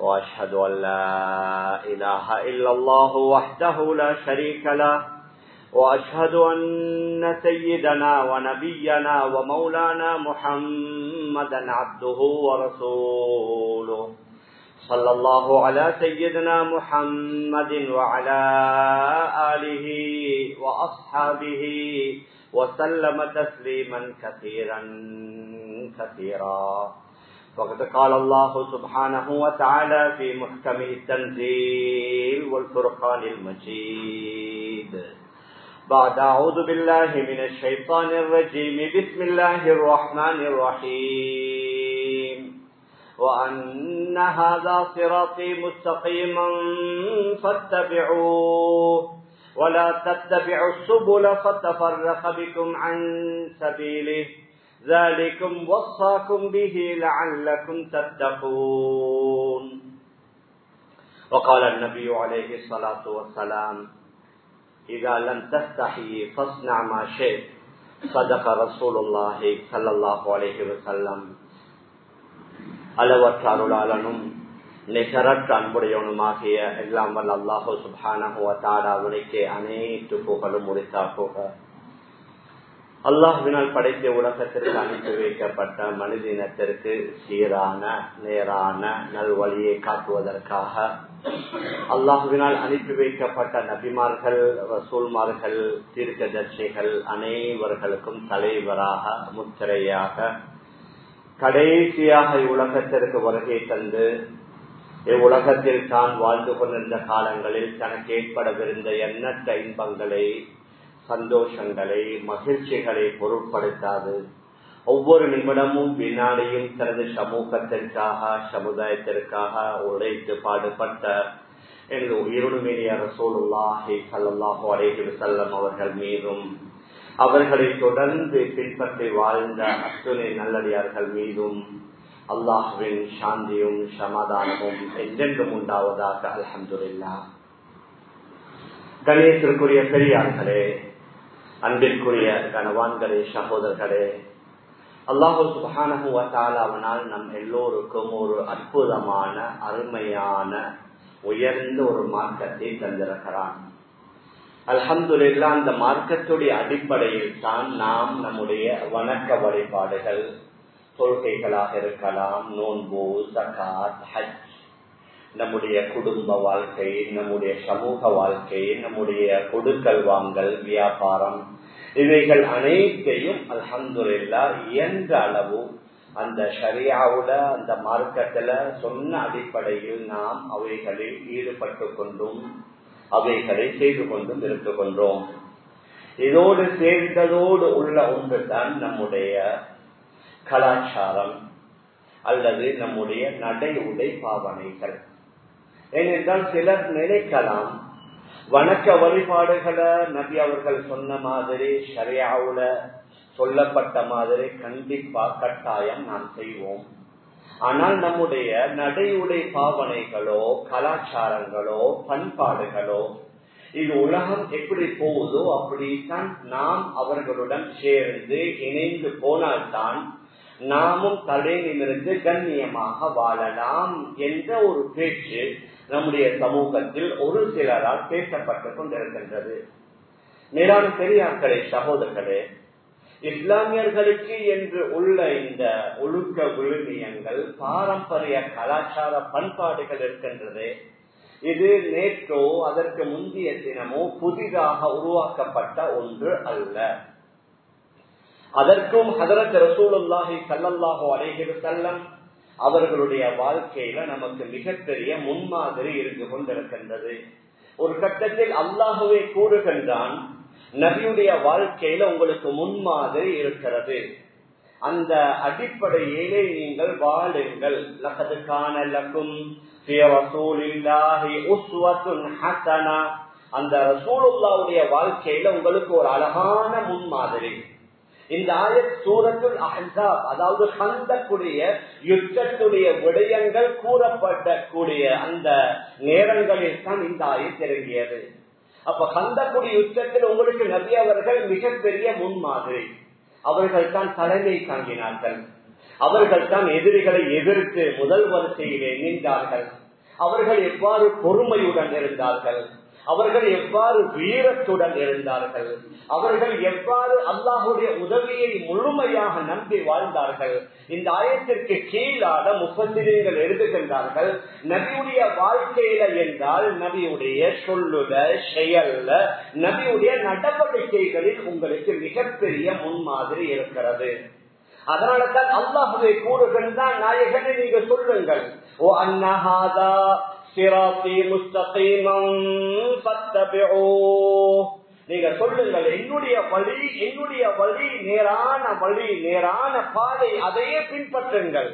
وأشهد أن لا إله إلا الله وحده لا شريك له وأشهد أن سيدنا ونبينا ومولانا محمدا عبده ورسوله. صلى الله على سيدنا محمد وعلى آله وأصحابه وسلم تسليما كثيرا كثيرا. وقد قال الله سبحانه وتعالى في محكم التنزيل والفرقان المجيد. بعد أعوذ بالله من الشيطان الرجيم. بسم الله الرحمن الرحيم. وأن هذا صراطي مستقيما فاتبعوه. ولا تتبعوا السبل فتفرق بكم عن سبيله. ذلكم وصاكم به لعلكم تتقون وقال النبي عليه الصلاة والسلام إذا لم تستحي فاصنع ما شئت صدق رسول الله صلى الله عليه وسلم அளவற்ற அருளாளனும் நிகரற்ற அன்புடையவனுமாகிய எல்லாம் வல்ல அல்லாஹோ சுபானகுவத்தாடாவுனைக்கு அனைத்து புகழும் முடித்தா போக அல்லாஹுவினால் படைத்த உலகத்திற்கு அனுப்பி வைக்கப்பட்ட மனிதினத்திற்கு சீரான நேரான நல்வழியை காட்டுவதற்காக அல்லாஹுவினால் அனுப்பி வைக்கப்பட்ட நபிமார்கள் ரசூல்மார்கள் தீர்க்கதர்சிகள் அனைவர்களுக்கும் தலைவராக முத்திரையாக கடைசியாக இவ்வுலகத்திற்கு வருகை தந்து இவ்வுலகத்தில் தான் வாழ்ந்து கொண்டிருந்த காலங்களில் தனக்கு ஏற்படவிருந்த எண்ணற்ற இன்பங்களை சந்தோஷங்களை மகிழ்ச்சிகளை பொருட்படுத்தாது. ஒவ்வொரு நிமிடமும் வினாடியும் தனது சமூகத்திற்காக சமுதாயத்திற்காக உழைத்து பாடுபட்ட எனது உயிருமைய ரசோலுல்லாஹி சல்லாஹு அலேஹி செல்லம் அவர்கள் மீதும் அவர்களை தொடர்ந்து பின்பற்றி வாழ்ந்த அத்துணை நல்லடியார்கள் மீதும் அல்லாஹுவின் சாந்தியும் சமாதானமும் என்றென்றும் உண்டாவதாக அலமதுல்லா கணேசருக்குரிய பெரியார்களே அன்பிற்குரிய கனவான்களே சகோதரர்களே அல்லாஹு சுபானகுவத்தாலாவனால் நம் எல்லோருக்கும் ஒரு அற்புதமான அருமையான உயர்ந்த ஒரு மார்க்கத்தை தந்திருக்கிறான். அல்ஹம்துல்லா அந்த மார்க்கத்துடைய அடிப்படையில் தான் நாம் நம்முடைய வணக்க வழிபாடுகள் தொழுகைகளாக இருக்கலாம் நோன்பு சகாத் ஹஜ் நம்முடைய குடும்ப வாழ்க்கை நம்முடைய சமூக வாழ்க்கை நம்முடைய கொடுக்கல் வாங்கல் வியாபாரம் இவைகள் அனைத்தையும் அலமதுல்லா இயன்ற அளவு அந்த ஷரியாவுல அந்த மார்க்கத்துல சொன்ன அடிப்படையில் நாம் அவைகளில் ஈடுபட்டு கொண்டும் அவைகளை செய்து கொண்டும் இருந்து கொண்டோம். இதோடு சேர்ந்ததோடு உள்ள ஒன்றுதான் நம்முடைய கலாச்சாரம் அல்லது நம்முடைய நடை உடை பாவனைகள். ஏனென்றால் சிலர் நினைக்கலாம் வணக்க வழிபாடுகளை நபி அவர்கள் சொன்ன மாதிரி சரியாவுல சொல்லப்பட்ட மாதிரி கண்டிப்பா கட்டாயம் நாம் செய்வோம். ஆனால் நம்முடைய நடையுடை பாவனைகளோ கலாச்சாரங்களோ பண்பாடுகளோ இது உலகம் எப்படி போகுதோ அப்படித்தான் நாம் அவர்களுடன் சேர்ந்து இணைந்து போனால்தான் நாமும் தலையிலிருந்து கண்ணியமாக வாழலாம் என்ற ஒரு பேச்சு நம்முடைய சமூகத்தில் ஒரு சிலரால் பேசப்பட்டுக் கொண்டிருக்கின்றது. மேலான பெரியார்களே சகோதரர்களே இஸ்லாமியர்களுக்கு என்று உள்ள இந்த ஒழுக்க விழுமியங்கள் பாரம்பரிய கலாச்சார பண்பாடுகள் இருக்கின்றது இது நேற்றோ அதற்கு முந்தைய தினமோ புதிதாக உருவாக்கப்பட்ட ஒன்று அல்ல. அதற்கும் ஹதரத் ரசூலுல்லாஹி சல்லல்லாஹு அலைஹி செல்லம் அவர்களுடைய வாழ்க்கையில நமக்கு மிகப்பெரிய முன்மாதிரி இருந்து கொண்டிருக்கின்றது. ஒரு கட்டத்தில் அல்லாகவே கூறுகின்றான் நபியுடைய வாழ்க்கையில உங்களுக்கு முன்மாதிரி இருக்கிறது. அந்த அடிப்படையிலே நீங்கள் வாழுங்கள். லக்கதுக்கான லக்கும் அந்த ரசூலுல்லாவுடைய வாழ்க்கையில உங்களுக்கு ஒரு அழகான முன்மாதிரி. இந்த ஆயத் சூரத்துல் அஹாப் அதாவது சந்தக்கூடிய யுத்தத்துடைய விடயங்கள் கூறப்படக்கூடிய அந்த நேரங்களில் தான் இந்த ஆயத் இறங்கியது. அப்ப சந்தக்கூடிய யுத்தத்தில் உங்களுக்கு நபி அவர்கள் மிகப்பெரிய முன்மாதிரி. அவர்கள் தான் தலைமை தாங்கினார்கள். அவர்கள் தான் எதிரிகளை எதிர்த்து முதல் வரிசையிலே நின்றார்கள். அவர்கள் எவ்வாறு பொறுமையுடன் இருந்தார்கள்? அவர்கள் எவ்வாறு வீரத்துடன் இருந்தார்கள்? அவர்கள் எவ்வாறு அல்லாஹுடைய உதவியை முழுமையாக நம்பி வாழ்ந்தார்கள்? இந்த ஆயத்திற்கு கீழாக முப்பத்திரங்கள் எழுதுகின்றார்கள் நபியுடைய வாழ்க்கையில என்றால் நபியுடைய சொல்லுல செயல்ல நபியுடைய நடவடிக்கைகளில் உங்களுக்கு மிகப்பெரிய முன்மாதிரி இருக்கிறது. அதனால தான் கூறுகள் தான் நாயகனை நீங்க சொல்லுங்கள் ஓ அன்னஹாதா சிராத்தி முஸ்தகீமம் ஃபத்தபிஊ. நீங்க சொல்லுங்கள் என்னுடைய வழி என்னுடைய வழி நேரான வழி நேரான பாதை அதையே பின்பற்றுங்கள்.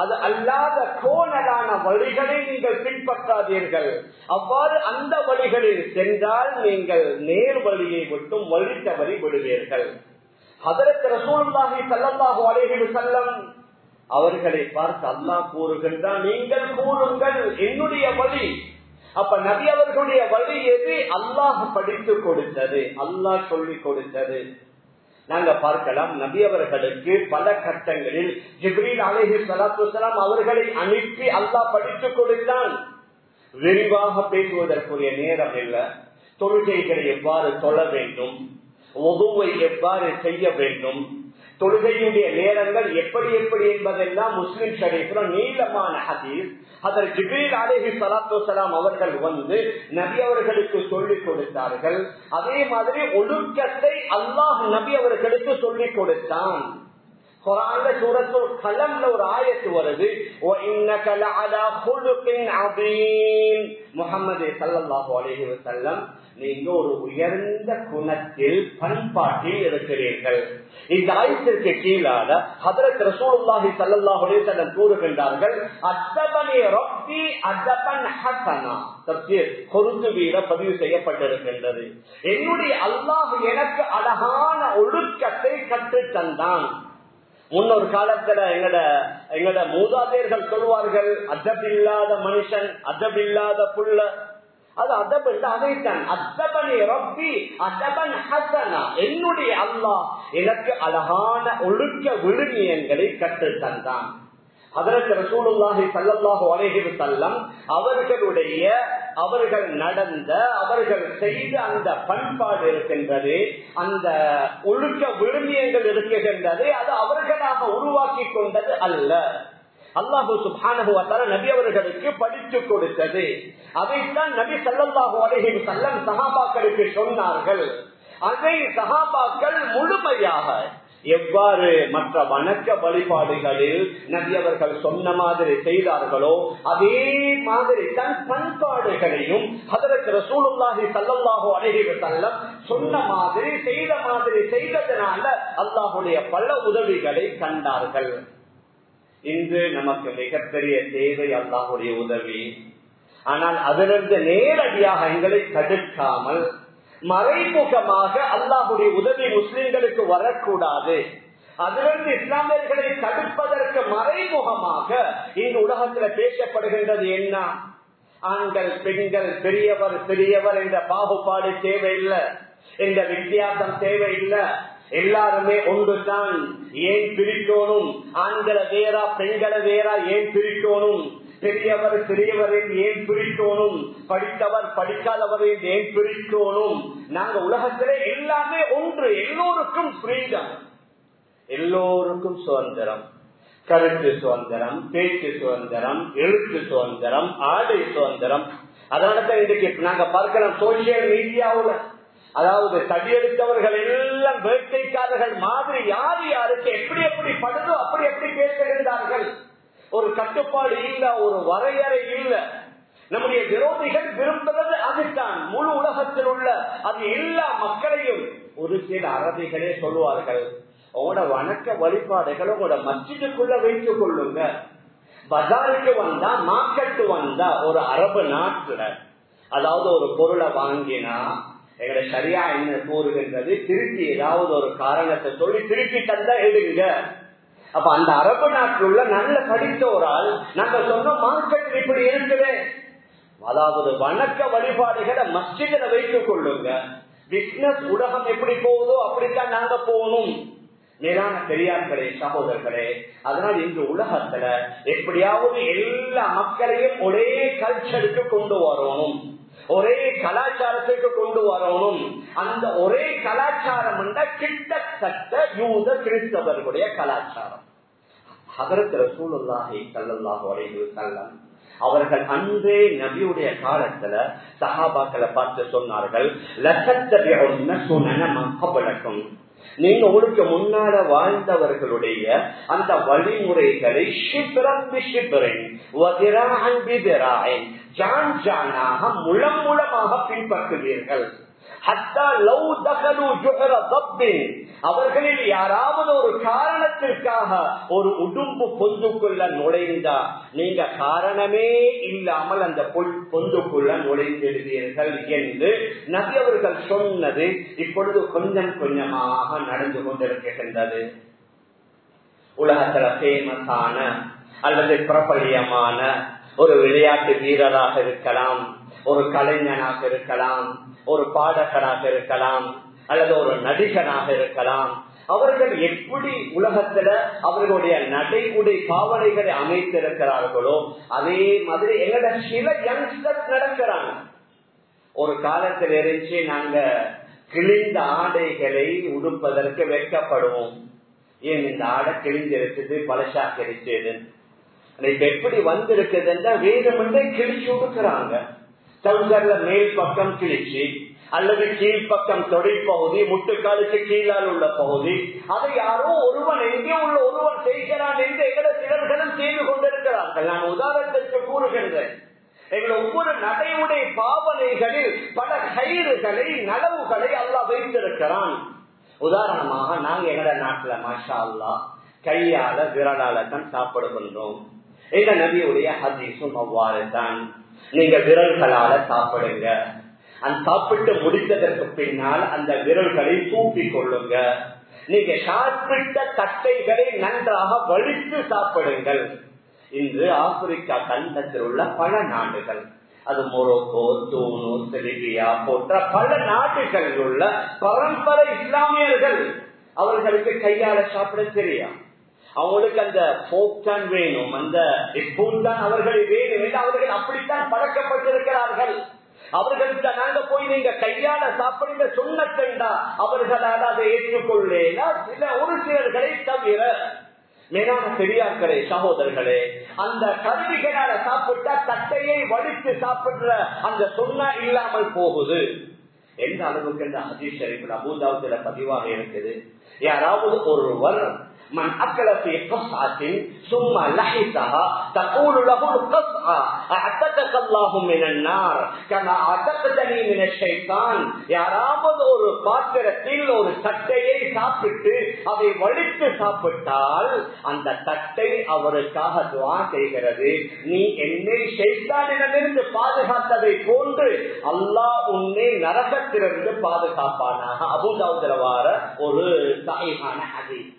அது அல்லாத கோணலான வழிகளை நீங்கள் பின்பற்றாதீர்கள். அவ்வாறு அந்த வழிகளில் சென்றால் நீங்கள் நேர் வழியை விட்டும் வழி தவறி விடுவீர்கள். அதற்கு ரசூலுல்லாஹி ஸல்லல்லாஹு அலைஹி செல்லம் அவர்களை பார்த்து அல்லாஹ் கூறுகின்றான் நீங்கள் கூறுங்கள் என்னுடைய வழி. அப்ப நபி அவர்களுடைய வழி எது? அல்லாஹ் படித்து கொடுத்தது அல்லாஹ் சொல்லி கொடுத்தது. நாங்க பார்க்கலாம் நபி அவர்களுக்கு பல கட்டங்களில் ஜிப்ரீல் அலேஹி சலாத்து அவர்களை அனுப்பி அல்லாஹ் படித்துக் கொடுத்தான். விரிவாக பேசுவதற்குரிய நேரம் இல்ல. தொழுகைகளை எவ்வாறு தொழ வேண்டும்? ஒதுவை எவ்வாறு செய்ய வேண்டும்? தொழுகையுடைய நேரங்கள் எப்படி எப்படி என்பதெல்லாம் முஸ்லிம் ஷரீஃப்ல நீளமான ஹதீஸ். அதற்கு ஜிபீல் அலேஹி சலாத்து சலாம் அவர்கள் வந்து நபி அவர்களுக்கு சொல்லிக் கொடுத்தார்கள். அதே மாதிரி ஒழுக்கத்தை அல்லாஹ் நபி அவர்களுக்கு சொல்லிக் கொடுத்தான். குரான்ல சூரத்து கலம்ல ஒரு ஆயத்து வருது. முகமது சல்லாஹூ அலேஹி வசல்லம் நீங்க ஒரு உயர்ந்த குணத்தில் பண்பாட்டில் இருக்கிறீர்கள். இந்த ஆயத்திற்கு கீழாக ஹதரத் ரசூலுல்லாஹி சல்லல்லாஹு அலைஹி வஸல்லம் கூறுகின்றார்கள் அத்தபனி ரப்பி அதபன் ஹசனா தப்சீர் குர்துபியில பதிவு செய்யப்பட்டிருக்கின்றது. என்னுடைய அல்லாஹ் எனக்கு அழகான ஒழுக்கத்தை கற்று தந்தான். முன்னொரு காலத்துல எங்கட எங்கட மூதாதையர்கள் சொல்வார்கள் அதபில்லாத மனுஷன் அதபில்லாத புள்ள அது அதப் அதைத்தான் அத்தபனி ரப்பி அதபன் ஹசனா. என்னுடைய அல்லாஹ் எனக்கு அழகான ஒழுக்க விழுமியங்களை கற்றுத்தந்தான் அதற்கு ரசூலுல்லாஹி சல்லல்லாஹு அலைஹி வஸல்லம் அவர்களுடைய அவர்கள் நடந்த அவர்கள் செய்த அந்த பண்பாடு இருக்கின்றது அந்த ஒழுக்க விழுமியங்கள் இருக்கின்றது அது அவர்களாக உருவாக்கி கொண்டது அல்ல. அல்லாஹு சுபானு நபி அவர்களுக்கு படித்து கொடுத்தது. அதைத்தான் நபி சல்லாஹு அலஹி சல்லம் சகாபாக்களுக்கு சொன்னார்கள். அதை சகாபாக்கள் முழுமையாக எவ்வாறு மற்ற வணக்க வழிபாடுகளில் நபி அவர்கள் சொன்ன மாதிரி செய்தார்களோ அதே மாதிரி தன் பண்பாடுகளையும் அதற்கு ரசூலுல்லாஹி சல்லல்லாஹு அலைஹி தள்ளம் சொன்ன மாதிரி செய்த மாதிரி செய்ததனால அல்லாஹுடைய பல உதவிகளை கண்டார்கள். இன்று நமக்கு மிகப்பெரிய தேவை அல்லாஹுடைய உதவி. ஆனால் அதிலிருந்து நேரடியாக எங்களை தடுக்காமல் மறைமுகமாக அல்லாஹுடைய உதவி முஸ்லிம்களுக்கு வரக்கூடாது. அதிலிருந்து இஸ்லாமியர்களை தடுப்பதற்கு மறைமுகமாக இந்த உலகத்தில் பேசப்படுகின்றது என்ன? ஆண்கள் பெண்கள் பெரியவர் பெரியவர் என்ற பாகுபாடு தேவையில்லை. என்ற வித்தியாசம் தேவையில்லை. எல்லாருமே ஒன்றுதான். ஏன் பிரிக்கணும் ஆண்களை வேறா பெண்களை வேறா ஏன் பிரிக்கணும் பெரியவர் பெரியவரின் ஏன் பிரிக்கணும் படித்தவர் படிக்காதவரின் ஏன் பிரிக்கணும் நாங்க உலகத்திலே எல்லாமே ஒன்று. எல்லோருக்கும் ஃப்ரீடம் எல்லோருக்கும் சுதந்திரம். கருத்து சுதந்திரம் பேச்சு சுதந்திரம் எழுத்து சுதந்திரம் ஆடை சுதந்திரம். அதனால இன்றைக்கு நாங்க பார்க்கலாம். சோசியல் மீடியாவுல அதாவது தடியெடுத்தவர்கள் எல்லாம் வேட்டைக்காரர்கள் மாதிரி யார் யாருக்கு எப்படி எப்படி படுதோ அப்படி எப்படி பேசுகின்றார்கள். ஒரு கட்டுப்பாடு இல்ல ஒரு வரையறை இல்ல. நம்முடைய விரோதிகள் விரும்புவது அதுதான். முழு உலகத்தில் உள்ள அது எல்லா மக்களையும் ஒரு சில அறதிகளே சொல்லுவார்கள் உங்களோட வணக்க வழிபாடுகளை உங்களோட மச்சிட்டுக்குள்ள வைத்துக் கொள்ளுங்க. பஜாருக்கு வந்தா மார்க்கெட்டு வந்தா ஒரு அரபு நாட்டுல அதாவது ஒரு பொருளை வாங்கினா எங்களை சரியா என்ன கூறுகின்றது திருப்பி ஏதாவது ஒரு காரணத்தை சொல்லி திருப்பி தந்தா எடுங்க அப்ப அந்த அரபு நாட்டில் உள்ள நல்ல படித்த ஒரு ஆள் நாங்க சொன்ன மார்க்கெட் இப்படி இருக்குது. அதாவது வணக்க வழிபாடுகளை மஸ்ஜிதில் வைத்துக் கொள்ளுங்க. பிசினஸ் உலகம் எப்படி போகுதோ அப்படித்தான் நாங்க போகணும். மேலான பெரியார்களே சகோதரர்களே அதனால் இந்த உலகத்துல எப்படியாவது எல்லா மக்களையும் ஒரே கல்ச்சருக்கு கொண்டு வரணும். ஒரே கலாச்சாரத்துக்கு கொண்டு வரணும். அந்த ஒரே கலாச்சாரம் கிட்டத்தட்ட யூத கிறிஸ்தவர்களுடைய கலாச்சாரம். அதற்கு சூழலாகி கல்லல்லாக வரைந்து அவர்கள் அன்றே நபியுடைய காலத்துல சகாபாக்களை பார்த்து சொன்னார்கள் லட்சத்தபிழக்கும் நீங்க உங்களுக்கு முன்னால வாழ்ந்தவர்களுடைய அந்த வழிமுறைகளை முழம் முழமாக பின்பற்றுவீர்கள். அவர்களில் யாராவது ஒரு காரணத்திற்காக ஒரு உடும்பு பொந்துக்குள்ள நுழைந்தா நீங்க காரணமே இல்லாமல் அந்த பொந்துக்குள்ள நுழைந்திடுவீர்கள் என்று நபி அவர்கள் சொன்னது இப்பொழுது கொஞ்சம் கொஞ்சமாக நடந்து கொண்டிருக்கின்றது. உலகத்துல பேமஸான அல்லது பிரபலியமான ஒரு விளையாட்டு வீரராக இருக்கலாம் ஒரு கலைஞனாக இருக்கலாம் ஒரு பாடகராக இருக்கலாம் அல்லது ஒரு நடிகனாக இருக்கலாம். அவர்கள் எப்படி உலகத்துல அவர்களுடைய நடைமுறை பாவனைகளை அமைத்திருக்கிறார்களோ அதே மாதிரி எங்கட சில யங்ஸ்டர்ஸ் நடக்கிறாங்க. ஒரு காலத்தில் இருந்து நாங்க கிழிந்த ஆடைகளை உடுப்பதற்கு வெட்கப்படுவோம் ஏன் இந்த ஆடை கிழிஞ்சிருக்குது பழசாக இருக்குது இப்ப எப்படி வந்திருக்குதுன்னா வேதமண்டை கிழிச்சு கொடுக்கிறாங்க சவுசர்ல மேல் பக்கம் கிழிச்சு அல்லது கீழ்ப்பக்கம் தொழிற்பகுதி முட்டுக்காலுக்கு கீழால் உள்ள பகுதி. அதை யாரோ ஒருவன் எங்கே உள்ள ஒருவன் செய்கிறான் என்று எங்களை சிலர்களும் செய்து கொண்டிருக்கிறார்கள். நான் உதாரணத்திற்கு கூறுகின்றேன். எங்கள் ஒவ்வொரு நடைமுறை பாவனைகளில் பல கயிறுகளை நலவுகளை அல்லா வைத்திருக்கிறான். உதாரணமாக நாங்க எங்கட நாட்டுல மாஷா அல்லா கையால விரலால தான் சாப்பிடுகின்றோம். எங்க நபியுடைய ஹதீசும் அவ்வாறு தான் நீங்க விரல்களால சாப்பிடுங்க. அந்த சாப்பிட்டு முடித்ததற்கு பின்னால் அந்த விரல்களை தூக்கிக் கொள்ளுங்க. நீங்க சாப்பிட்ட தட்டைகளை நன்றாக வலித்து சாப்பிடுங்கள். இன்று ஆப்பிரிக்கா கண்டத்தில் உள்ள பல நாடுகள் அது மொரோக்கோ தூணு செலிபியா போன்ற பல நாடுகளில் உள்ள பரம்பரை இஸ்லாமியர்கள் அவர்களுக்கு கையால சாப்பிட தெரியும். அவங்களுக்கு அந்த போக் தான் வேணும் அந்த ஸ்பூன் தான் அவர்கள் வேணும் என்று அவர்கள் அப்படித்தான் பழக்கப்பட்டிருக்கிறார்கள். அவர்களுக்கு நாங்க போய் நீங்க கையால சாப்பிடுங்க சொன்னா அவர்களால் அதை ஏற்றுக்கொள்ளேனா? சில ஒரு சிலர்களை தவிர மேலான பெரியார்களே சகோதரர்களே அந்த கருவிகளால சாப்பிட்டா தட்டையை வடித்து சாப்பிடுற அந்த சொன்னா இல்லாமல் போகுது. எந்த அளவுக்கு இந்த ஹதீஸ் ஷரீஃபில் அபூதாவுல பதிவாக இருக்குது யாராவது ஒருவர் من أكل في قصعة ثم لحسها تقول له القصعة أعتقك الله من النار كما أعتقتني من الشيطان யாராவது ஒரு பாத்திரத்தில் ஒரு தட்டையை சாப்பிட்டு அதை வலித்து சாப்பிட்டால் அந்த தட்டை அவருக்காக துவா செய்கிறது நீ என்னை ஷைத்தானிடமிருந்து பாதுகாத்ததை போன்று அல்லாஹ் உன்னை நரகத்திலிருந்து பாதுகாப்பானாக அபுதாவுல வார ஒரு சாயிகான ஹதீஸ்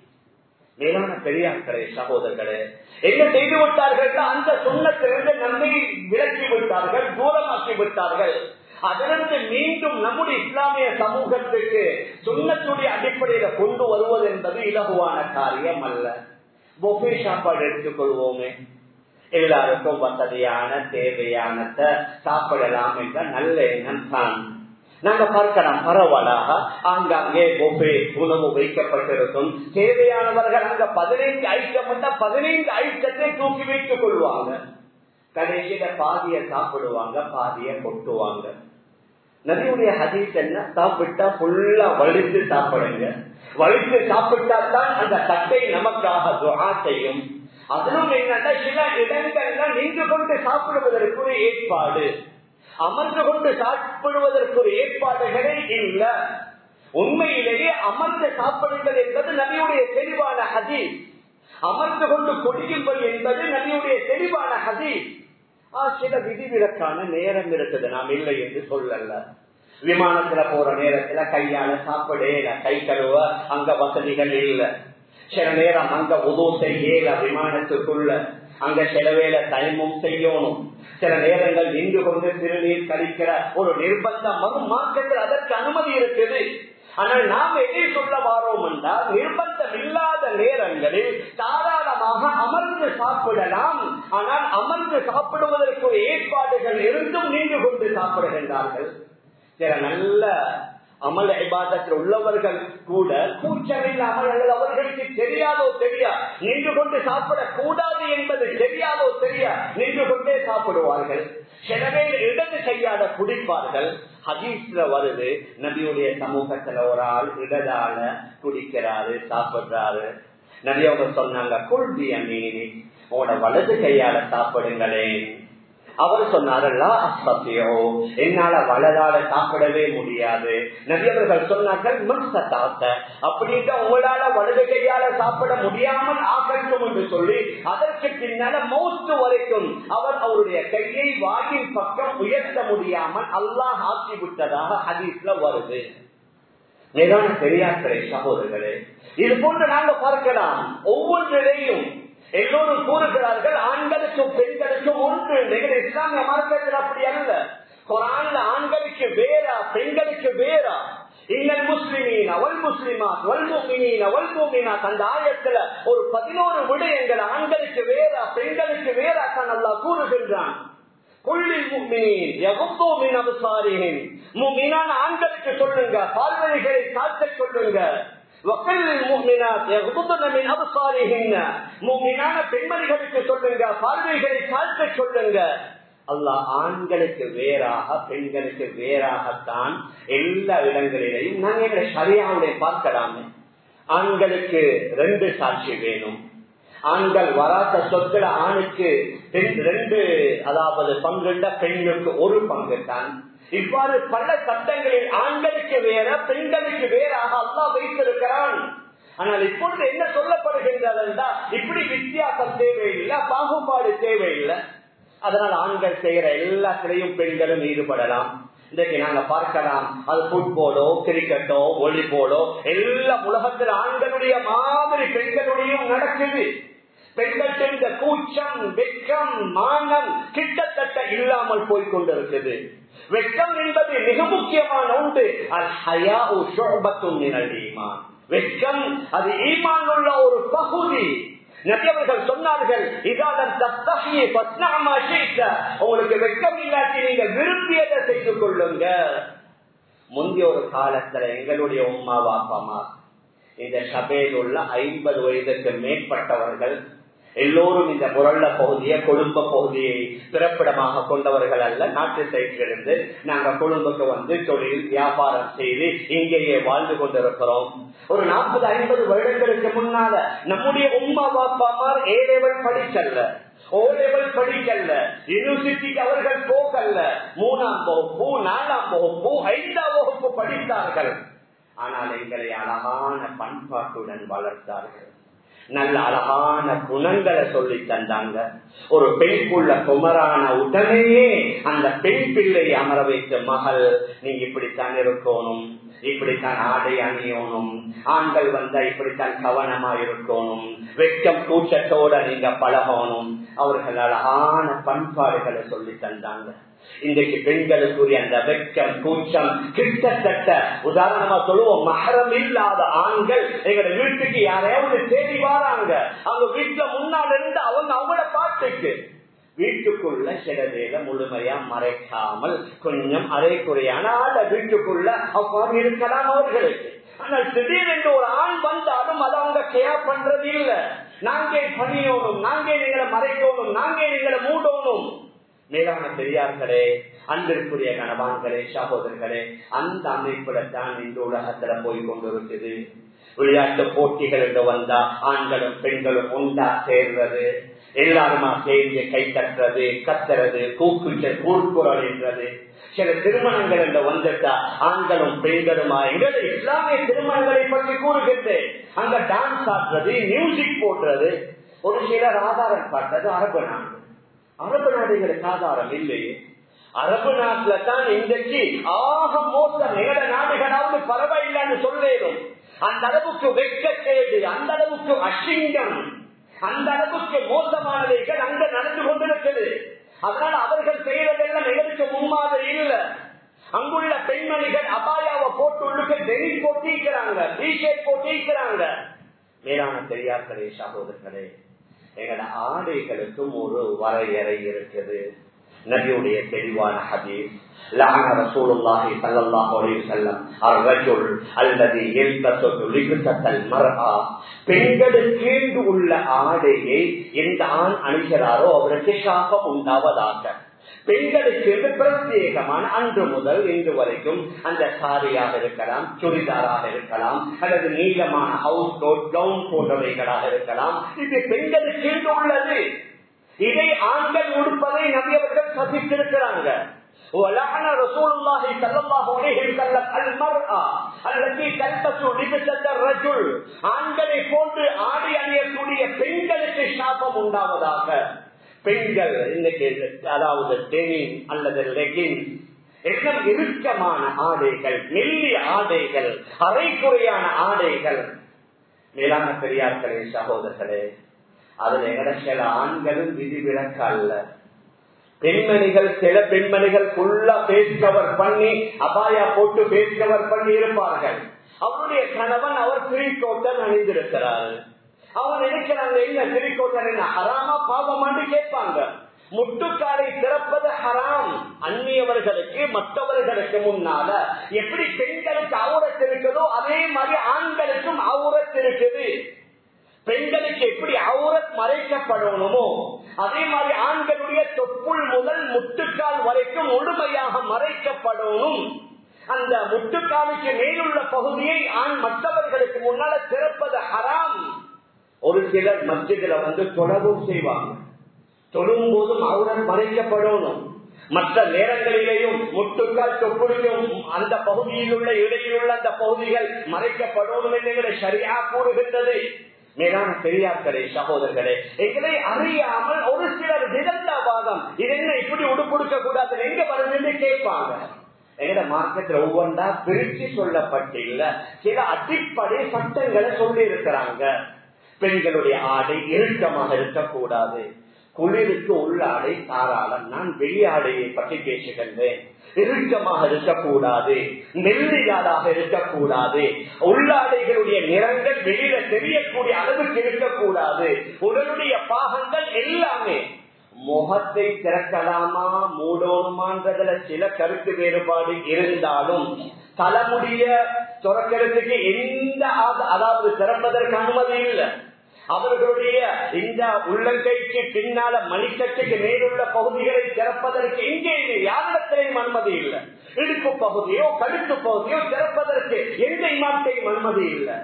மேலான பெரியார்களே சகோதரர்களே. என்ன செய்து விட்டார்கள் அந்த சொன்னத்திலிருந்து நன்மையை விலக்கி விட்டார்கள் தூரமாக்கி விட்டார்கள். அதிலிருந்து மீண்டும் நம்முடைய இஸ்லாமிய சமூகத்துக்கு சொன்னத்துடைய அடிப்படையில கொண்டு வருவது என்பது இலகுவான காரியம் அல்ல. பொஃபே சாப்பாடு எடுத்துக்கொள்வோமே. எல்லாருக்கும் வசதியான தேவையானத சாப்பிடலாம் என்ற நல்ல எண்ணம் தான் நாங்க பார்க்கலாம். பரவலாக ஆங்காங்கே பொஃபே உணவு வைக்கப்பட்டிருக்கும் தேவையானவர்கள் அங்க பதினைந்து ஐட்டம் பதினைந்து ஐட்டத்தை தூக்கி வைத்துக் கொள்வாங்க. கடைசியில பாதிய சாப்பிடுவாங்க பாதிய கொட்டுவாங்க. நபியுடைய ஹதீஸ் என்ன? சாப்பிட்டா ஃபுல்லா வலித்து சாப்பிடுங்க. வலித்து சாப்பிட்டா தான் அந்த தட்டை நமக்காக துவா செய்யும். அதிலும் என்னன்னா சில இடங்கள்ல நீங்க கொண்டு சாப்பிடுவதற்கு ஒரு ஏற்பாடு. அமர்ந்து கொண்டு சாப்பிடுவதற்கு ஒரு ஏற்பாடுகளே இல்ல. உண்மையிலேயே அமர்ந்து சாப்பிடுங்கள் என்பது நபியுடைய தெளிவான ஹதி அமர்ந்து கொண்டு கொடியுங்கள் என்பது நபியுடைய தெளிவான ஹதி சில விதிவிலக்கான நேரம் இருக்குது. நாம் இல்லை என்று சொல்லல. விமானத்துல போற நேரத்துல கையால சாப்பிடல கை கழுவ அங்க வசதிகள் இல்ல. சில நேரம் அங்க உதவு செய்யல விமானத்துக்குள்ள. அங்க சில வேலை தயமும் செய்யணும். சில நேரங்கள் நின்று கொண்டு சிறுநீர் கழிக்கிற ஒரு நிர்பந்தம் வரும் மார்க்கத்தில் அதற்கு அனுமதி இருக்குது ஆனால் நாம் எதை சொல்ல வாரோம் என்றால் நிர்பந்தம் இல்லாத நேரங்களில் தாராளமாக அமர்ந்து சாப்பிடலாம். ஆனால் அமர்ந்து சாப்பிடுவதற்கு ஏற்பாடுகள் இருந்தும் நின்று கொண்டு சாப்பிடுகின்றார்கள். சில நல்ல அமல் ஐபாதத்தில் உள்ளவர்கள் கூட கூச்சமில்லாமல் அவர்களுக்கு தெரியாதோ தெரியா? நின்று கொண்டு சாப்பிடக்கூடாது என்பது தெரியாதோ தெரியா? நின்று கொண்டே சாப்பிடுவார்கள். சிலவே இடது கையாட குடிப்பார்கள். ஹதீஸ்ல வருது நபியுடைய சமூகத்துல ஒரு ஆள் இடதால குடிக்கிறாரு சாப்பிடுறாரு. நபி அவங்க சொன்னாங்க குல்பி அமீனி உங்களோட வலது கையால சாப்பிடுங்களேன். அவர் சொன்னாரல்லா அசத்தியோ என்னால வலதால சாப்பிடவே முடியாது. நபியவர்கள் சொன்னார்கள் மஸ்தாத்த அப்படின்ட்டு உங்களால வலது கையால சாப்பிட முடியாமல் ஆக்கட்டும் என்று சொல்லி அதற்கு பின்னால மௌத்து வரைக்கும் அவர் அவருடைய கையை வாயின் பக்கம் உயர்த்த முடியாமல் அல்லாஹ் ஆக்கி விட்டதாக ஹதீஸ்ல வருது. மேலான பெரியார்களே சகோதரர்களே. இது போன்று நாங்க பார்க்கலாம். ஒவ்வொன்றிலையும் எல்லோரும் கூறுகிறார்கள் ஆண்களுக்கும் பெண்களுக்கும் ஒன்று நீங்கள் இஸ்லாமிய மார்க்கத்தில் அப்படி அல்ல. குரான்ல ஆண்களுக்கு வேறா பெண்களுக்கு வேறா. இன்னல் முஸ்லிமீன் அவள் முஸ்லிமா வல் முமினீன் அவள் முமினா அந்த ஆயத்துல ஒரு பதினோரு விடயங்கள் ஆண்களுக்கு வேறா பெண்களுக்கு வேறா தான் நல்லா கூறுகின்றான். ஆண்களுக்கு சொல்லுங்க பார்வைகளை காத்த சொல்லுங்க பெண்மணிகளுக்கு சொல்லுங்க பார்வைகளை காட்ட சொல்லுங்க. அல்லா ஆண்களுக்கு வேறாக பெண்களுக்கு வேறாகத்தான் எல்லா இடங்களிலையும் நாங்க எங்களை சரியாவுடைய பார்க்கலாமே. ஆண்களுக்கு ரெண்டு சாட்சி வேணும். ஆண்கள் வராத சொற்கள் ஆணுக்கு ரெண்டு அதாவது பங்குண்ட பெண்களுக்கு ஒரு பங்கு தான் இவ்வாறு பல சட்டங்களில் ஆண்களுக்கு வேற பெண்களுக்கு வேறாக அல்லா வைத்திருக்கிறான். ஆனால் இப்பொழுது என்ன சொல்லப்படுகின்றது என்றால் இப்படி வித்தியாசம் தேவையில்லை பாகுபாடு தேவையில்லை. அதனால் ஆண்கள் செய்யற எல்லாத்திலையும் பெண்களும் ஈடுபடலாம். இன்றைக்கு நாங்க பார்க்கலாம் அது புட்போலோ கிரிக்கெட்டோ வாலிபோலோ எல்லா உலகத்தில் ஆண்களுடைய மாதிரி பெண்களுடையும் நடக்குது. பெண்கள் சென்ற கூச்சம் வெக்கம் மானம் கிட்டத்தட்ட இல்லாமல் போய்கொண்டிருக்குது வெட்கம் என்பது மிக முக்கியமான உண்டு வெக்கம் அது ஈமான். உள்ள ஒரு பகுதி. நபியவர்கள் சொன்னார்கள் உங்களுக்கு வெக்கம் இல்லாட்டி நீங்க விரும்பியதை செய்து கொள்ளுங்க முந்தைய ஒரு காலத்துல எங்களுடைய உமா வாப்பமா இந்த சபையில் உள்ள ஐம்பது வயதுக்கு மேற்பட்டவர்கள் எல்லோரும் இந்த முரள்ள பகுதியை கொழும்ப பகுதியை பிறப்பிடமாக கொண்டவர்கள் அல்ல. நாட்டு சைட்டிலிருந்து நாங்க கொழும்புக்கு வந்து தொழில் வியாபாரம் செய்து இங்கேயே வாழ்ந்து கொண்டிருக்கிறோம். ஒரு நாற்பது ஐம்பது வருடங்களுக்கு முன்னால நம்முடைய உமா பாப்பாமார் ஏ லெவல் படிக்கல்ல. ஓ லெவல் படிக்கல்ல. யூனிவர்சிட்டிக்கு அவர்கள் போகல்ல. மூணாம் வகுப்பு நாலாம் வகுப்பு ஐந்தாம் வகுப்பு படித்தார்கள். ஆனால் எங்களை அழகான பண்பாட்டுடன் வளர்த்தார்கள். நல்ல அழகான குணங்களை சொல்லி தந்தாங்க. ஒரு பெண்குள்ள குமரான உடனேயே அந்த பெண் பிள்ளை அமர வைத்த மகள் நீங்க இப்படித்தான் இருக்கணும் இப்படித்தான் ஆடை அணியணும் ஆண்கள் வந்தா இப்படித்தான் கவனமா இருக்கணும் வெட்கம் கூச்சத்தோட நீங்க பழகணும் அவர்கள் அழகான பண்பாடுகளை சொல்லி தந்தாங்க. இன்றைக்கு பெண்களுக்குரிய அந்த வெக்கம் கூச்சம் கிட்டத்தட்ட உதாரணமா சொல்லுவோம் மகரம் இல்லாத ஆண்கள் எங்களோட வீட்டுக்கு யாரையாவது தேடி வராங்க. அவங்க வீட்டுல முன்னால் இருந்து அவங்க அவங்கள பாட்டுக்கு வீட்டுக்குள்ள சில வேலை முழுமையா மறைக்காமல் கொஞ்சம் அரை குறையான வீட்டுக்குள்ள அவ்வாறு இருக்கலாம் அவர்களுக்கு. ஆனால் திடீரென்று ஒரு ஆண் வந்தாலும் அதை அவங்க கேர் பண்றது இல்ல. நாங்கே பணியோடும் நாங்கே நீங்களை மறைக்கோடும் நாங்கே நீங்களை மூடணும் மேலான பெரியார்களே அன்பிற்குரிய கணவான்களே சகோதரர்களே அந்த அமைப்புல தான் இந்த உலகத்துல போய் கொண்டிருக்குது. விளையாட்டு போட்டிகள் என்று வந்தா ஆண்களும் பெண்களும் ஒன்றா சேர்றது எல்லாருமா சேர்ந்து கை தட்டுறது கத்துறது கூக்குச்சல் கூர்க்குறல் என்றது. சில திருமணங்கள் என்று வந்துட்டா ஆண்களும் பெண்களுமா எங்களை இஸ்லாமிய திருமணங்களை பற்றி கூறுகின்றேன் அங்க டான்ஸ் ஆடுறது மியூசிக் போடுறது. ஒரு சிலர் ஆதாரம் காட்டுறது அரபு நாடு. அரபு நாடுகளுக்கு ஆதாரம் இல்லையே. அரபு நாட்டுல தான் இன்றைக்கு ஆக மோசம் நேர நாடுகளாவது பரவாயில்லைன்னு சொல்லேடும் அந்த அளவுக்கு வெக்கக்கேடு அந்த அளவுக்கு அசிங்கம் அந்த அளவுக்கு மோசமானவைகள் அங்க நடந்து கொண்டிருக்கிறது. அதனால அவர்கள் செய்யறதெல்லாம் எங்களுக்கு முன்மாதிரி இல்ல. அங்குள்ள பெண்மணிகள் அபாயாவை போட்டு உள்ளுக்கு டெனி போட்டிருக்கிறாங்க டிஷர்ட் போட்டிருக்கிறாங்க மேலான பெரியார்களே சகோதரர்களே எங்களோட ஆடைகளுக்கும் ஒரு வரையறை இருக்குது. நபியுடைய தெளிவான ஹதீஸ் لعن رسول الله صلى الله عليه وسلم الرجل الذي يلبس لبسة المرأة பெண்களுக்கு உள்ள ஆடையை எந்த ஆண் அணிகிறாரோ அவருக்கு சாபம் உண்டாவதாக பெண்களுக்கு பிரத்யேகமான அன்று முதல் இன்று வரைக்கும் அந்த சாரியாக இருக்கலாம் சுடிதாராக இருக்கலாம் அல்லது நீளமான ஹவுஸ் கோட் கவுன் போன்றவைகளாக இருக்கலாம் இது பெண்களுக்கு உள்ளது இதை ஆண்கள் உடுப்பதை நபியவர்கள் சசித்திருக்கிறாங்க ولعن رسول الله صلى الله عليه وسلم المرأة التي تلبس لبسة الرجل ஆண்களை போன்று ஆடை அணியக்கூடிய பெண்களுக்கு சாபம் உண்டாவதாக பெண்கள் இன்னைக்கு அதாவது டெனிம் அல்லது லெகின் எல்லாம் இறுக்கமான ஆடைகள் மெல்லிய ஆடைகள் அரைக்குறையான ஆடைகள் மேலான பெரியார்களே சகோதரர்களே அதுல எங்கட சில ஆண்களும் விதிவிலக்கு அல்ல பெண்மணிகள் சில பெண்மணிகள் ஃபுல்லா பேஸ் கவர் பண்ணி அபாயா போட்டு பேஸ் கவர் பண்ணி இருப்பார்கள். அவருடைய கணவன் அவர் திரிக்கோட்டன் அணிந்திருக்கிறார். அவர் நினைக்கிறாங்க என்ன திரிக்கோட்டன் என்ன ஹராமா பாவமான்னு கேட்பாங்க. முட்டுக்காலை திறப்பது ஹராம். அந்நியவர்களுக்கு மற்றவர்களுக்கு முன்னால எப்படி பெண்களுக்கு அவுரத்து இருக்குதோ அதே மாதிரி ஆண்களுக்கும் அவுரத்து இருக்குது பெண்கள் மறைக்கப்படணுமோ? அதே மாதிரி ஆண்களுடைய தொப்புள் முதல் முட்டுக்கால் வரைக்கும் முழுமையாக மறைக்கப்படணும். அந்த முட்டுக்காலுக்கு மேலுள்ள பகுதியை ஆண் மற்றவர்களுக்கு முன்னால திறப்பது ஹராம். ஒரு சிலர் மத்தியில வந்து தொடரும் செய்வாங்க. தொழும் போதும் அவுரத் மறைக்கப்படணும். மற்ற நேரங்களிலேயும் முட்டுக்கால் தொப்புளிலும் அந்த பகுதியில் உள்ள இடையில் உள்ள அந்த பகுதிகள் மறைக்கப்படணும் என்று சரியா கூறுகின்றது. மேலான பெரியார்களே சகோதரர்களே எங்களை அறியாமல் ஒரு சிலர் விதந்தாவாதம் இது என்ன இப்படி உடுப்புடுக்க கூடாது எங்க வருதுன்னு கேட்பாங்க. எங்கட மார்க்கெட்ல ஒவ்வொன்றா பிரிச்சு சொல்லப்பட்டில்ல. சில அடிப்படை சட்டங்களை சொல்லி இருக்கிறாங்க பெண்களுடைய ஆடை இறுக்கமாக இருக்கக்கூடாது. குளிருக்கு உள்ள ஆடை தாராளம். நான் வெளியாடையை பற்றி பேசுகின்றேன். இறுக்கமாக இருக்கக்கூடாது. மெல்லியாடாக இருக்கக்கூடாது. உள்ளாடைகளுடைய நிறங்கள் வெளியில தெரியக்கூடிய அளவுக்கு இருக்கக்கூடாது. உடனுடைய பாகங்கள் எல்லாமே முகத்தை திறக்கலாமா மூடோமான்றதுல சில கருத்து வேறுபாடு இருந்தாலும் தலைமுடிய துறக்கிறதுக்கு எந்த அதாவது திறப்பதற்கு அனுமதி இல்லை. அவர்களுடைய இந்த உள்ளங்கைக்கு பின்னால மணிக்கட்டுக்கு மேலுள்ள பகுதிகளை திறப்பதற்கு எங்கே யாரிடத்திலையும் அனுமதி இல்லை. இடுப்பு பகுதியோ கழுத்து பகுதியோ திறப்பதற்கு எந்த இமாத்தையும் அனுமதி இல்லை.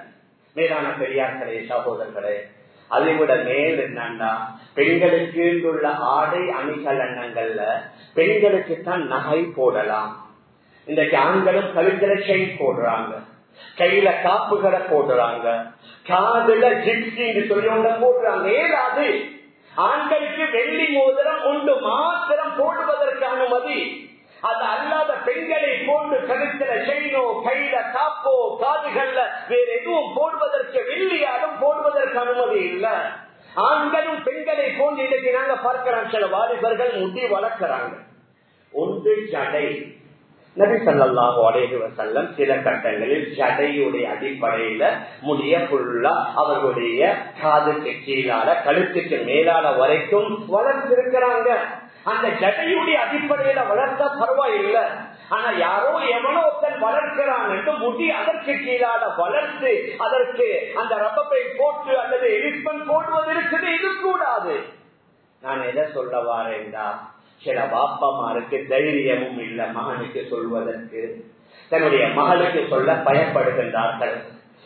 மேலான பெரியார்களே சகோதரர்களே அதை விட மேல் என்னன்னா பெண்களுக்கு உள்ள ஆடை அணிகலன்னங்கள்ல பெண்களுக்கு தான் நகை போடலாம். இன்றைக்கு ஆண்களும் கழுத்துல செயின் போடுறாங்க. கையில காப்புகளை போடுறாங்க. காதுல ஜிப்சின்னு சொல்லி ஒன்றை போடுறாங்க. ஏதாவது ஆண்களுக்கு வெள்ளி மோதிரம் ஒன்று மாத்திரம் போடுவதற்கு அனுமதி அது அல்லாத பெண்களை போட்டு கருத்துல செயினோ கையில காப்போ காதுகள்ல வேற எதுவும் போடுவதற்கு வெள்ளியாலும் போடுவதற்கு அனுமதி இல்லை. ஆண்களும் பெண்களை போன்று இன்னைக்கு நாங்க பார்க்கிறோம். சில வாலிபர்கள் முடி வளர்க்கிறாங்க. ஒன்று ஜடை நபி சல்லாஹு அலைஹி சில கட்டங்களில் ஜடையுடைய அடிப்படையில முடிய ஃபுல்லா அவர்களுடைய காதுக்கு கீழால கழுத்துக்கு மேலால வரைக்கும் வளர்த்திருக்கிறாங்க அந்த ஜடையுடைய அடிப்படையில வளர்த்தா பரவாயில்லை. ஆனா யாரோ எவனோ ஒருத்தன் வளர்க்கிறான் என்று முடி அதற்கு கீழால வளர்த்து அதற்கு அந்த ரப்பப்பை போட்டு அல்லது எரிப்பன் போடுவது இருக்குது இது கூடாது. நான் எதை சொல்ல வாரேன்டா? சில பாப்பமாருக்கு தைரியமும் இல்ல மகனுக்கு சொல்வதற்கு. தன்னுடைய மகளுக்கு சொல்ல பயப்படுகின்றார்கள்.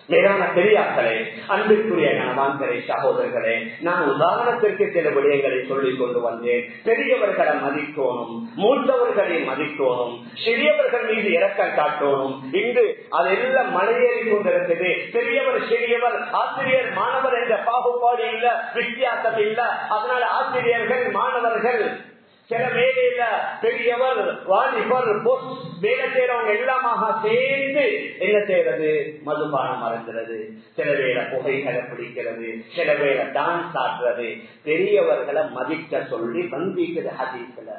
மேலான பெரியார்களே அன்பிற்குரிய கணவான்களே சகோதரர்களே நான் உதாரணத்திற்கு சில விடயங்களை சொல்லிக் கொண்டு வந்தேன். பெரியவர்களை மதிக்கணும் மூத்தவர்களை மதிக்கணும் சிறியவர்கள் மீது இறக்கம் காட்டணும் இன்று அதெல்லாம் மலையேறி கொண்டிருக்குது பெரியவர் சிறியவர் ஆசிரியர் மாணவர் என்ற பாகுபாடு இல்ல வித்தியாசம் இல்ல. அதனால ஆசிரியர்கள் மாணவர்கள் சில மேடையில பெரியவர் வாலிபர் பொஸ் வேலை செய்யறவங்க எல்லாமாக சேர்ந்து என்ன செய்யறது? மதுபானம் மறந்துறது சில வேலை புகைகளை பிடிக்கிறது. சில வேலை டான்ஸ் ஆடுறது. பெரியவர்களை மதிக்க சொல்லி வந்திக்குது ஹதீஸ்ல.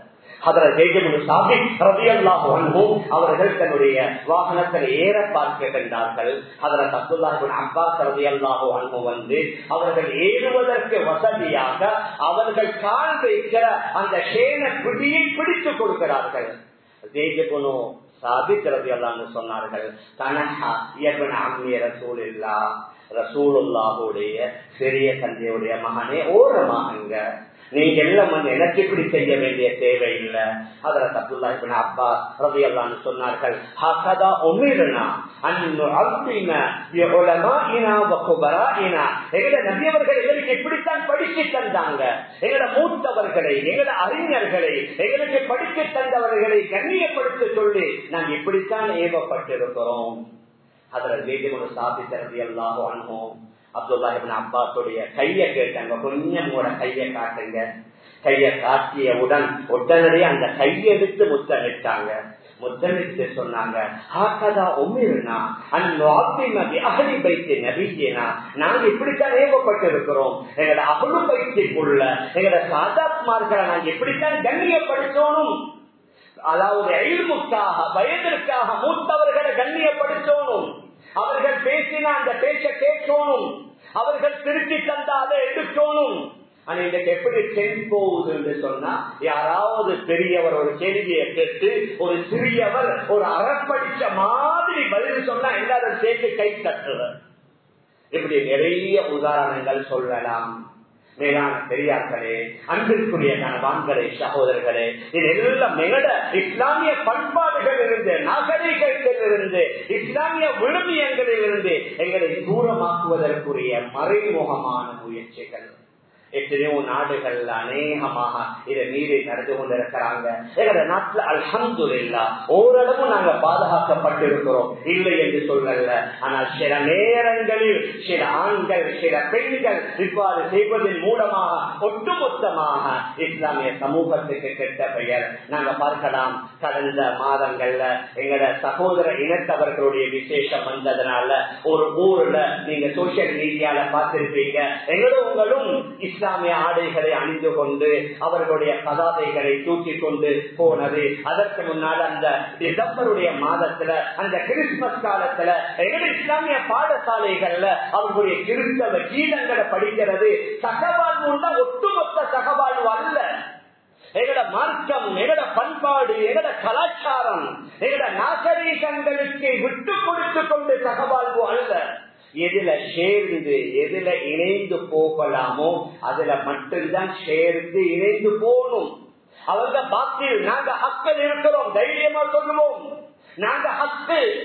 அவர்கள் தன்னுடைய வாகனத்தில் ஏற பார்க்கின்றார்கள் அதற்கு அப்துல்லாஹின் அப்பாஸ் ரதி அல்லாஹோ அன்பு வந்து அவர்கள் ஏறுவதற்கு வசதியாக அவர்கள் கால் வைக்கிற அந்த சேன பிடியை பிடித்துக் கொடுக்கிறார்கள். தேஜகுனோ சாபித் ரவி அல்லான்னு சொன்னார்கள் தனஹா இயற்கன அம்மிய ரசூல் இல்லா ரசூலுல்லாஹுடைய பெரிய தந்தையுடைய மகனே ஓரமாகுங்க நீங்க எல்லாம் எனக்கு இப்படி செய்ய வேண்டிய தேவை இல்லை. அதுல அப்துல்லா இப்ப அப்பா ரவி அல்லான்னு சொன்னார்கள் ஹசதா ஒமிரனா அன்னு அல்பின உலமாஇனா வகுபராஇனா எங்கட நபியவர்கள் எங்களுக்கு இப்படித்தான் படித்து தந்தாங்க. எங்கட மூத்தவர்களை எங்கட அறிஞர்களை எங்களுக்கு படித்து தந்தவர்களை கண்ணியப்படுத்த சொல்லி நாங்கள் இப்படித்தான் ஏவப்பட்டிருக்கிறோம். அதுல வேதிமனு சாபித்தரதி எல்லாம் அனுபவம் அப்துல்லாஹிபின் அப்பாத்துடைய கையை கேட்டாங்க. கொஞ்சம் கூட கையை காட்டுங்க. கையை காட்டிய உடன் உடனடியே அந்த கையெடுத்து முத்தமிட்டாங்க. முத்தமிட்டு சொன்னாங்க அகலி நாங்க இப்படித்தான் ஏவப்பட்டிருக்கிறோம். எங்களோட அகலு பயிற்சிக்குள்ள எங்களோட சாதாத்மார்களை நாங்க இப்படித்தான் கண்ணியப்படுத்தணும். அதாவது எழில்முக்காக வயதிற்காக மூத்தவர்களை கண்ணியப்படுத்தணும். அவர்கள் பேசினா அந்த பேச்ச கேட்கணும் அவர்கள் திருப்பி தந்தா அதை எடுக்கணும் ஆனா இன்றைக்கு எப்படி சென் போகுது என்று சொன்னா யாராவது பெரியவர் ஒரு கேள்வியை கேட்டு ஒரு சிறியவர் ஒரு அறப்படிச்ச மாதிரி பதில் சொன்னா எல்லாரும் சேர்த்து கை தட்டுவர் இப்படி நிறைய உதாரணங்கள் சொல்லலாம். மேலான பெரியார்களே அன்பிற்குரிய கணவான்களே சகோதரர்களே இது எல்லாம் எங்கட இஸ்லாமிய பண்பாடுகள் இருந்து நாகரிகத்தில் இருந்து இஸ்லாமிய விழுமியங்களில் இருந்து எங்களை தூரமாக்குவதற்குரிய மறைமுகமான முயற்சிகள். எத்தனையோ நாடுகள் அநேகமாக இதை மீறி நடந்து கொண்டிருக்கிறாங்க. எங்களோட நாட்டுல அல்ஹந்து இல்லா ஓரளவு நாங்க பாதுகாக்கப்பட்டிருக்கிறோம். இல்லை என்று சொல்லல. ஆனால் சில நேரங்களில் சில ஆண்கள் சில பெண்கள் இவ்வாறு செய்வதன் மூலமாக ஒட்டுமொத்தமாக இஸ்லாமிய சமூகத்துக்கு கெட்ட பெயர். நாங்க பார்க்கலாம் கடந்த மாதங்கள்ல எங்களோட சகோதர இனத்தவர்களுடைய விசேஷம் வந்ததுனால ஒரு ஊர்ல நீங்க சோசியல் மீடியால பார்த்திருப்பீங்க. எங்களும் இஸ்லாமிய ஆடைகளை அணிந்து கொண்டு அவர்களுடைய பதாதைகளை தூக்கி கொண்டு போனது. அதற்கு முன்னால் அந்த டிசம்பருடைய மாதத்துல அந்த கிறிஸ்துமஸ் காலத்துல இஸ்லாமிய பாடசாலைகள்ல அவர்களுடைய கிறிஸ்தவ கீதங்களை படிக்கிறது. சகவாழ்வு ஒட்டுமொத்த சகவாழ்வு அல்ல. எங்கட மார்க்கம் எங்கட பண்பாடு எங்கட கலாச்சாரம் எங்கட நாகரீகங்களுக்கு விட்டு கொடுத்து கொண்டு சகவாழ்வு அல்ல. எதுல சேர்ந்து எதுல இணைந்து போகலாமோ அதுல மட்டும்தான் சேர்ந்து இணைந்து போகணும். அவங்க பாத்தில் நாங்க ஹக்கல் இருக்கிறோம் தைரியமா சொல்லுவோம். நாங்க ஹக்கு.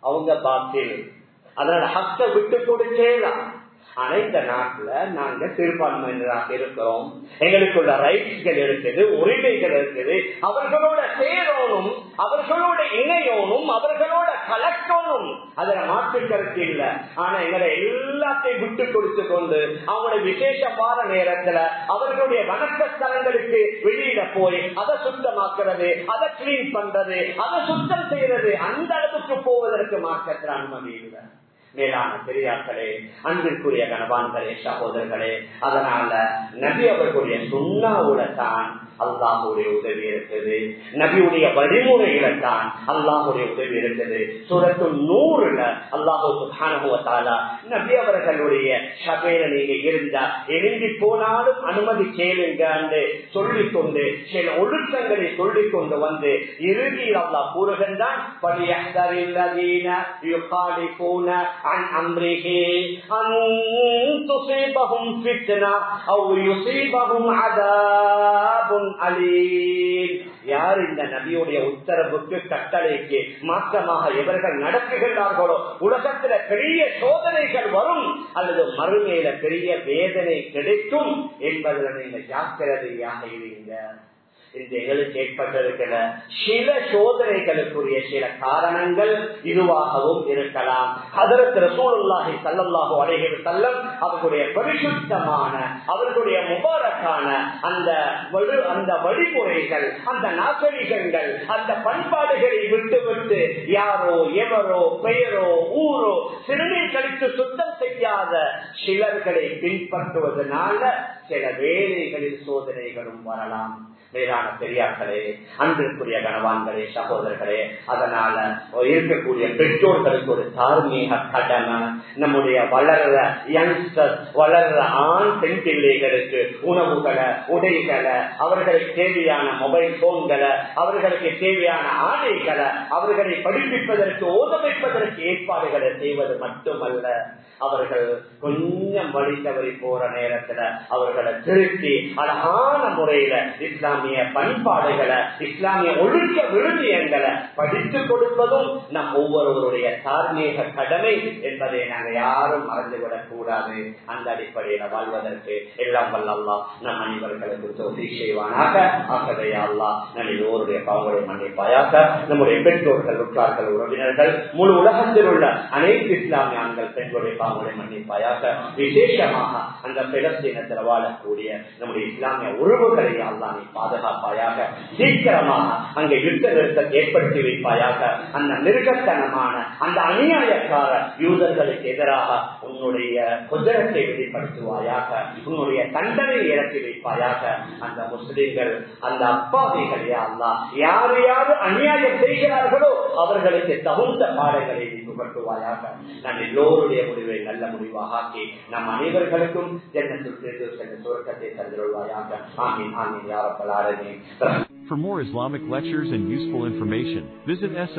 அவங்க பாத்தில். அதனால ஹக்க விட்டு கொடுக்கலாம் ஆனா இந்த நாட்டுல நாங்க சிறுபான்மையினராக இருக்கிறோம் எங்களுக்குள்ள ரைட்ஸ்கள் இருக்குது உரிமைகள் இருக்குது. அவர்களோட சேரோனும் அவர்களோட இணையோனும் அவர்களோட கலக்கணும் அதுல மாற்று கருத்து இல்ல. ஆனா எங்களை எல்லாத்தையும் விட்டு கொடுத்து கொண்டு அவங்களுடைய விசேஷ வார நேரத்துல அவர்களுடைய வணக்க ஸ்தலங்களுக்கு வெளியில போய் அதை சுத்தமாக்குறது அதை கிளீன் பண்றது அதை சுத்தம் செய்யறது அந்த அளவுக்கு போவதற்கு மாற்றத்தில் அனுமதி இல்லை. மேலான பெரியார்களே அன்பிற்குரிய கணவான்களே சகோதரர்களே அதனால நபி அவர்களுடைய சுண்ணாவுல தான் அல்லாஹுடைய உதவி இருக்குது. நபியுடைய வழிமுறையில தான் அல்லாஹுடைய உதவி இருக்குது. சுரத்து நூறுல அல்லாஹு சுகானுபவத்தாலா நபி அவர்களுடைய சபையில நீங்க இருந்தா எழுந்தி போனாலும் அனுமதி கேளுங்க சொல்லிக்கொண்டு சில ஒழுக்கங்களை சொல்லிக்கொண்டு வந்து இறுதியில் அல்லா கூறுகின்றான் عن أمره أن تصيبهم فتنة أو يصيبهم عذاب أليم யார் இந்த நபியுடைய உத்தரவுக்கு கட்டளைக்கு மாற்றமாக எவர்கள் நடக்குகின்றார்களோ உலகத்துல பெரிய சோதனைகள் வரும் அல்லது மறுமையில பெரிய வேதனை கிடைக்கும் என்பதில் நீங்க ஜாக்கிரதையாக இருங்க இந்த எங்களுக்கு ஏற்பட்டிருக்கிற சில சோதனைகளுக்குரிய சில காரணங்கள் இதுவாகவும் இருக்கலாம். அதற்கு ரசூலுல்லாஹி சல்லல்லாஹு அலைஹி தள்ளம் அவர்களுடைய பரிசுத்தமான அவர்களுடைய முபாரக்கான அந்த வழி அந்த வழிமுறைகள் அந்த நாகரிகங்கள் அந்த பண்பாடுகளை விட்டு விட்டு யாரோ எவரோ பெயரோ ஊரோ சிறுநீர் கழித்து சுத்தம் செய்யாத சிலர்களை பின்பற்றுவதனால சில வேலைகளில் சோதனைகளும் வரலாம். மேலான பெரியார்களே அன்பிற்குரிய கனவான்களே சகோதரர்களே அதனால இருக்கக்கூடிய பெற்றோர்களுக்கு ஒரு தார்மீக கடமை. நம்முடைய வளர்ற யங்ஸ்டர் வளர்ற ஆண் பெண் பிள்ளைகளுக்கு உணவுகளை உடைகளை அவர்களுக்கு தேவையான மொபைல் போன்களை அவர்களுக்கு தேவையான ஆடைகளை அவர்களை படிப்பிப்பதற்கு ஓத வைப்பதற்கு ஏற்பாடுகளை செய்வது மட்டுமல்ல. அவர்கள் கொஞ்சம் வழி தவறி போற நேரத்துல அவர்களை திருத்தி அழகான முறையில இஸ்லாமிய பண்பாடுகளை இஸ்லாமிய ஒழுக்க விழுமியங்களை படித்துக் கொடுப்பதும் நம் ஒவ்வொருவருடைய தார்மீக கடமை என்பதை நாங்கள் யாரும் மறந்துவிடக் கூடாது அந்த அடிப்படையில வாழ்வதற்கு எல்லாம் வல்லல்லா நம் அனைவர்களுக்கு தோல்வி செய்வானாக. ஆகவே அல்லா நம் எல்லோருடைய பாவங்களை மன்னிப்பாயாக. நம்முடைய பெற்றோர்கள் உற்றார்கள் உறவினர்கள் முழு உலகத்தில் உள்ள அனைத்து இஸ்லாமிய ஆண்கள் பெண்களுடைய பாவங்களை மன்னிப்பாயாக. விசேஷமாக அந்த பிலஸ்தீனத்தில் வாழக்கூடிய நம்முடைய இஸ்லாமிய உறவுகளை அல்லா நீ பாதுகாப்பாயாக சீக்கிரமாக அங்கே யுத்த நிறுத்தம் ஏற்படுத்தி வைப்பாயாக. அந்த மிருகத்தனமான அந்த அநியாயக்கார யூதர்களுக்கு எதிராக உன்னுடைய குதிரத்தை வெளிப்படுத்துவாயாக உன்னுடைய தண்டனை இறக்கி வைப்பாயாக. அந்த முஸ்லிம்கள் அந்த அப்பாவிகளே அல்லா யார் யார் அநியாயம் செய்கிறார்களோ அவர்களுக்கு தகுந்த பாடங்களை நீ புகட்டுவாயாக நான் எல்லோருடைய முடிவை நல்ல முடிவாக ஆக்கி நம் அனைவர்களுக்கும் ஜென்னத்தில் சென்ற சுரக்கத்தை தந்துள்வாயாக ஆமீன் ஆமீன் யாரப்பல் ஆரம்பி For more Islamic lectures and useful information, visit S.